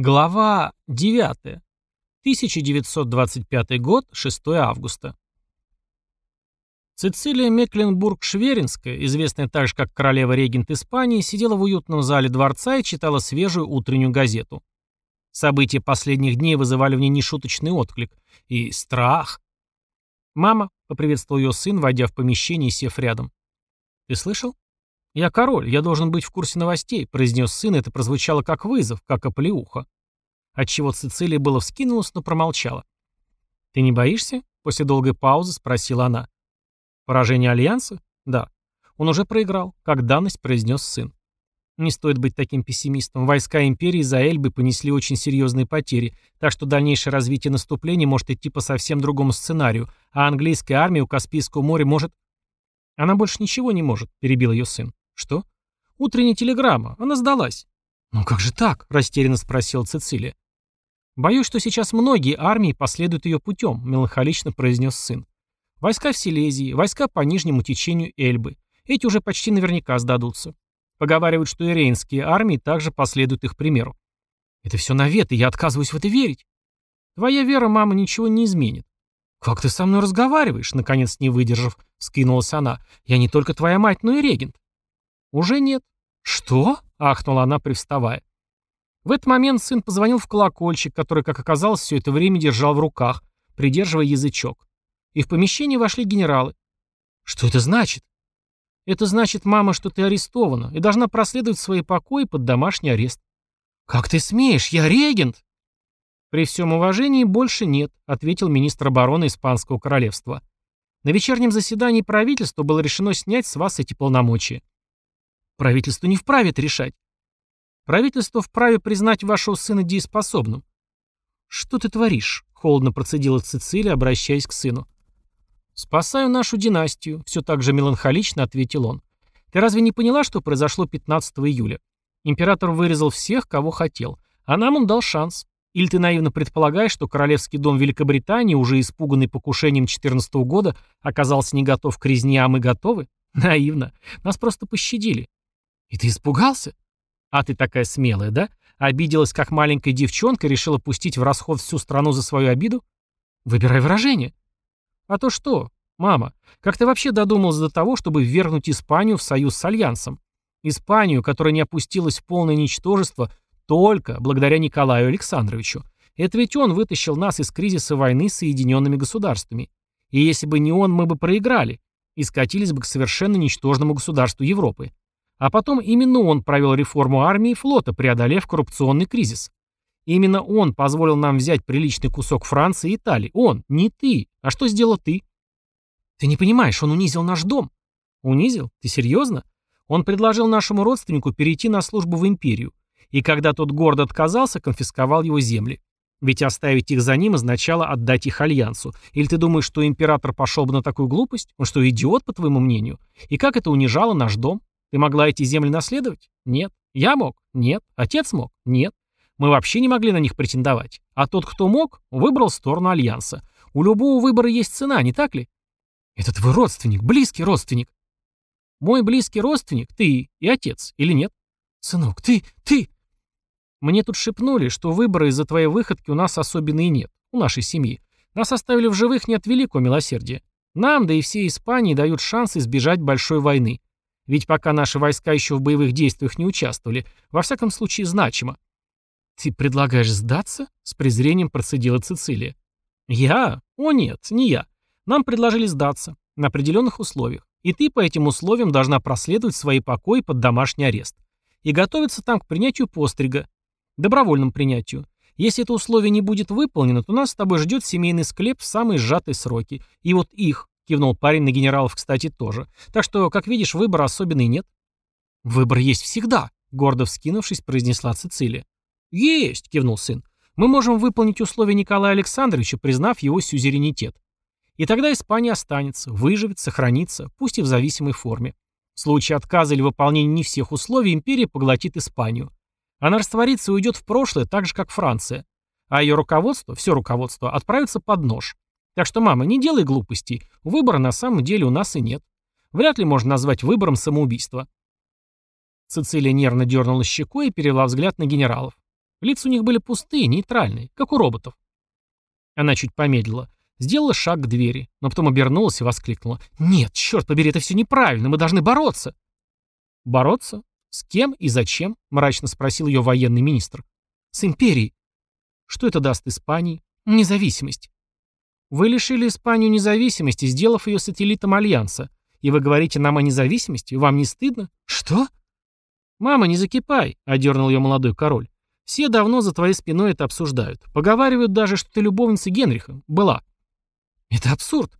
Глава 9. 1925 год, 6 августа. Цицилия Мекленбург-Шверинская, известная также как королева-регент Испании, сидела в уютном зале дворца и читала свежую утреннюю газету. События последних дней вызывали в ней нешуточный отклик и страх. «Мама», — поприветствовал ее сын, войдя в помещение и сев рядом. «Ты слышал?» «Я король, я должен быть в курсе новостей», — произнес сын, это прозвучало как вызов, как оплеуха. Отчего Цицилия было вскинулась, но промолчала. «Ты не боишься?» — после долгой паузы спросила она. «Поражение Альянса?» «Да». «Он уже проиграл», — как данность произнес сын. Не стоит быть таким пессимистом. Войска империи за Эльбы понесли очень серьезные потери, так что дальнейшее развитие наступления может идти по совсем другому сценарию, а английская армия у Каспийского моря может... Она больше ничего не может, перебил ее сын. Что? Утренняя телеграмма. Она сдалась. Ну как же так? Растерянно спросила Цицилия. Боюсь, что сейчас многие армии последуют ее путем, меланхолично произнес сын. Войска в Силезии, войска по нижнему течению Эльбы. Эти уже почти наверняка сдадутся. Поговаривают, что и рейнские армии также последуют их примеру. Это все наветы, я отказываюсь в это верить. Твоя вера, мама, ничего не изменит. Как ты со мной разговариваешь? Наконец, не выдержав, скинулась она. Я не только твоя мать, но и регент. «Уже нет». «Что?» — ахнула она, привставая. В этот момент сын позвонил в колокольчик, который, как оказалось, все это время держал в руках, придерживая язычок. И в помещение вошли генералы. «Что это значит?» «Это значит, мама, что ты арестована и должна проследовать свои покои под домашний арест». «Как ты смеешь? Я регент!» «При всем уважении больше нет», — ответил министр обороны Испанского королевства. «На вечернем заседании правительства было решено снять с вас эти полномочия. Правительство не вправе это решать. Правительство вправе признать вашего сына дееспособным. Что ты творишь? Холодно процедила Цицилия, обращаясь к сыну. «Спасаю нашу династию», — все так же меланхолично ответил он. «Ты разве не поняла, что произошло 15 июля? Император вырезал всех, кого хотел, а нам он дал шанс. Или ты наивно предполагаешь, что Королевский дом Великобритании, уже испуганный покушением 14 года, оказался не готов к резне, а мы готовы? Наивно. Нас просто пощадили. «И ты испугался?» «А ты такая смелая, да? Обиделась, как маленькая девчонка, решила пустить в расход всю страну за свою обиду? Выбирай выражение». «А то что, мама, как ты вообще додумалась до того, чтобы ввергнуть Испанию в союз с Альянсом? Испанию, которая не опустилась в полное ничтожество только благодаря Николаю Александровичу. Это ведь он вытащил нас из кризиса войны с Соединенными Государствами. И если бы не он, мы бы проиграли и скатились бы к совершенно ничтожному государству Европы. А потом именно он провел реформу армии и флота, преодолев коррупционный кризис. Именно он позволил нам взять приличный кусок Франции и Италии. Он, не ты. А что сделал ты? Ты не понимаешь, он унизил наш дом. Унизил? Ты серьезно? Он предложил нашему родственнику перейти на службу в империю. И когда тот гордо отказался, конфисковал его земли. Ведь оставить их за ним означало отдать их альянсу. Или ты думаешь, что император пошел бы на такую глупость? Он что, идиот, по твоему мнению? И как это унижало наш дом? Ты могла эти земли наследовать? Нет. Я мог? Нет. Отец мог? Нет. Мы вообще не могли на них претендовать. А тот, кто мог, выбрал сторону Альянса. У любого выбора есть цена, не так ли? Это твой родственник, близкий родственник. Мой близкий родственник, ты и отец, или нет? Сынок, ты, ты... Мне тут шепнули, что выбора из-за твоей выходки у нас особенные нет, у нашей семьи. Нас оставили в живых не от великого милосердия. Нам, да и всей Испании дают шанс избежать большой войны. Ведь пока наши войска еще в боевых действиях не участвовали, во всяком случае значимо. «Ты предлагаешь сдаться?» — с презрением процедила Цицилия. «Я? О нет, не я. Нам предложили сдаться. На определенных условиях. И ты по этим условиям должна проследовать свои покои под домашний арест. И готовиться там к принятию пострига. Добровольному принятию. Если это условие не будет выполнено, то нас с тобой ждет семейный склеп в самые сжатые сроки. И вот их, Кивнул парень на генералов, кстати, тоже. Так что, как видишь, выбора особенный нет. Выбор есть всегда, гордо вскинувшись, произнесла Цицилия. Есть, кивнул сын. Мы можем выполнить условия Николая Александровича, признав его сюзеренитет. И тогда Испания останется, выживет, сохранится, пусть и в зависимой форме. В случае отказа или выполнения не всех условий империя поглотит Испанию. Она растворится и уйдет в прошлое, так же, как Франция. А ее руководство, все руководство, отправится под нож. Так что, мама, не делай глупостей. Выбора на самом деле у нас и нет. Вряд ли можно назвать выбором самоубийство. Цицилия нервно дернула щекой и перевела взгляд на генералов. Лица у них были пустые, нейтральные, как у роботов. Она чуть помедлила. Сделала шаг к двери, но потом обернулась и воскликнула. «Нет, черт побери, это все неправильно, мы должны бороться!» «Бороться? С кем и зачем?» — мрачно спросил ее военный министр. «С империей». «Что это даст Испании?» «Независимость». «Вы лишили Испанию независимости, сделав ее сателлитом Альянса. И вы говорите нам о независимости? Вам не стыдно?» «Что?» «Мама, не закипай», — одернул ее молодой король. «Все давно за твоей спиной это обсуждают. Поговаривают даже, что ты любовница Генриха. Была». Это абсурд.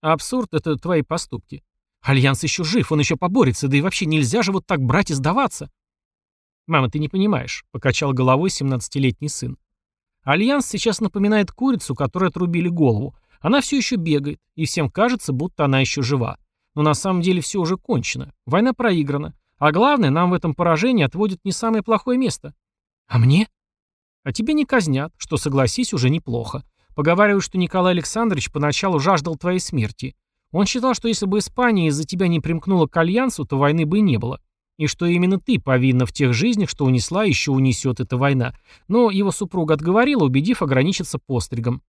абсурд — это твои поступки. Альянс еще жив, он еще поборется, да и вообще нельзя же вот так брать и сдаваться. Мама, ты не понимаешь, — покачал головой семнадцатилетний сын. Альянс сейчас напоминает курицу, которой отрубили голову. Она все еще бегает, и всем кажется, будто она еще жива. Но на самом деле все уже кончено. Война проиграна. А главное, нам в этом поражении отводят не самое плохое место. А мне? А тебя не казнят, что, согласись, уже неплохо. Поговаривают, что Николай Александрович поначалу жаждал твоей смерти. Он считал, что если бы Испания из-за тебя не примкнула к Альянсу, то войны бы не было. И что именно ты повинна в тех жизнях, что унесла, еще унесет эта война. Но его супруга отговорила, убедив ограничиться постригом.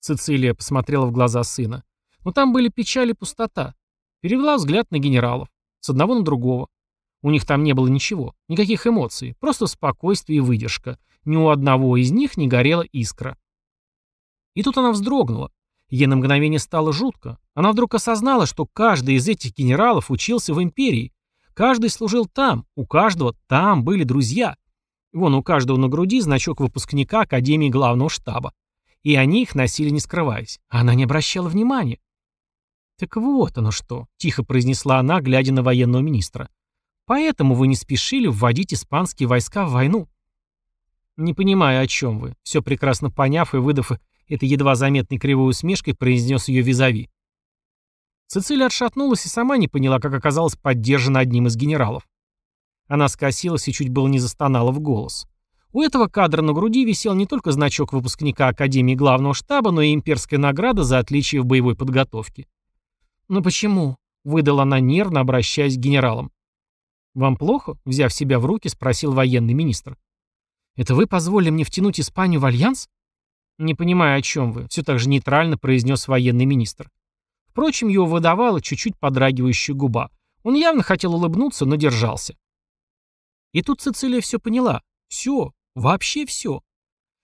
Цицилия посмотрела в глаза сына. Но там были печаль и пустота. Перевела взгляд на генералов. С одного на другого. У них там не было ничего, никаких эмоций, просто спокойствие и выдержка. Ни у одного из них не горела искра. И тут она вздрогнула. Ей на мгновение стало жутко. Она вдруг осознала, что каждый из этих генералов учился в империи. Каждый служил там, у каждого там были друзья. Вон у каждого на груди значок выпускника Академии главного штаба. И они их носили не скрываясь. Она не обращала внимания. «Так вот оно что», — тихо произнесла она, глядя на военного министра. «Поэтому вы не спешили вводить испанские войска в войну». «Не понимаю, о чем вы», — все прекрасно поняв и выдав это едва заметной кривой усмешкой произнес ее визави. Цицилия отшатнулась и сама не поняла, как оказалась поддержана одним из генералов. Она скосилась и чуть было не застонала в голос. У этого кадра на груди висел не только значок выпускника Академии главного штаба, но и имперская награда за отличие в боевой подготовке. «Но почему?» — выдала она нервно, обращаясь к генералам. «Вам плохо?» — взяв себя в руки, спросил военный министр. «Это вы позволили мне втянуть Испанию в альянс?» «Не понимаю, о чем вы», — все так же нейтрально произнес военный министр. Впрочем, его выдавала чуть-чуть подрагивающая губа. Он явно хотел улыбнуться, но держался. И тут Цицилия все поняла. Все. Вообще все.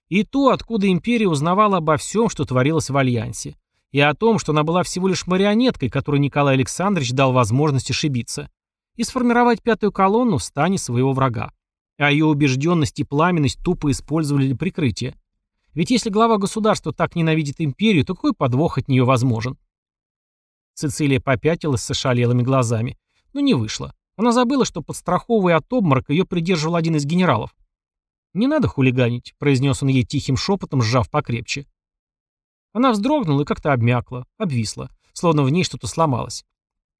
И то, откуда империя узнавала обо всем, что творилось в Альянсе. И о том, что она была всего лишь марионеткой, которой Николай Александрович дал возможность ошибиться. И сформировать пятую колонну в стане своего врага. А ее убежденность и пламенность тупо использовали для прикрытия. Ведь если глава государства так ненавидит империю, то какой подвох от нее возможен? Цицилия попятилась с ошалелыми глазами. Но не вышло. Она забыла, что подстраховывая от обморока, ее придерживал один из генералов. «Не надо хулиганить», — произнес он ей тихим шепотом, сжав покрепче. Она вздрогнула и как-то обмякла, обвисла, словно в ней что-то сломалось.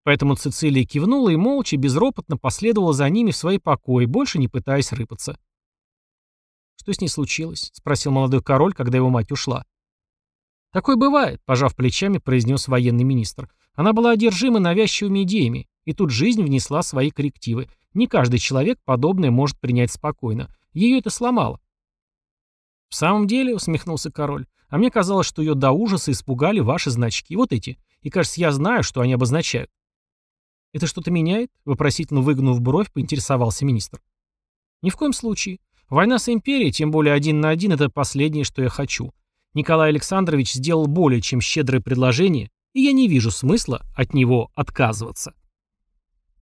Поэтому Цицилия кивнула и молча, безропотно последовала за ними в свои покои, больше не пытаясь рыпаться. «Что с ней случилось?» — спросил молодой король, когда его мать ушла. «Такое бывает», — пожав плечами, произнес военный министр. «Она была одержима навязчивыми идеями, и тут жизнь внесла свои коррективы. Не каждый человек подобное может принять спокойно. Ее это сломало». «В самом деле», — усмехнулся король, «а мне казалось, что ее до ужаса испугали ваши значки, вот эти, и, кажется, я знаю, что они обозначают». «Это что-то меняет?» — вопросительно выгнув бровь, поинтересовался министр. «Ни в коем случае. Война с империей, тем более один на один, это последнее, что я хочу. Николай Александрович сделал более чем щедрое предложение, и я не вижу смысла от него отказываться.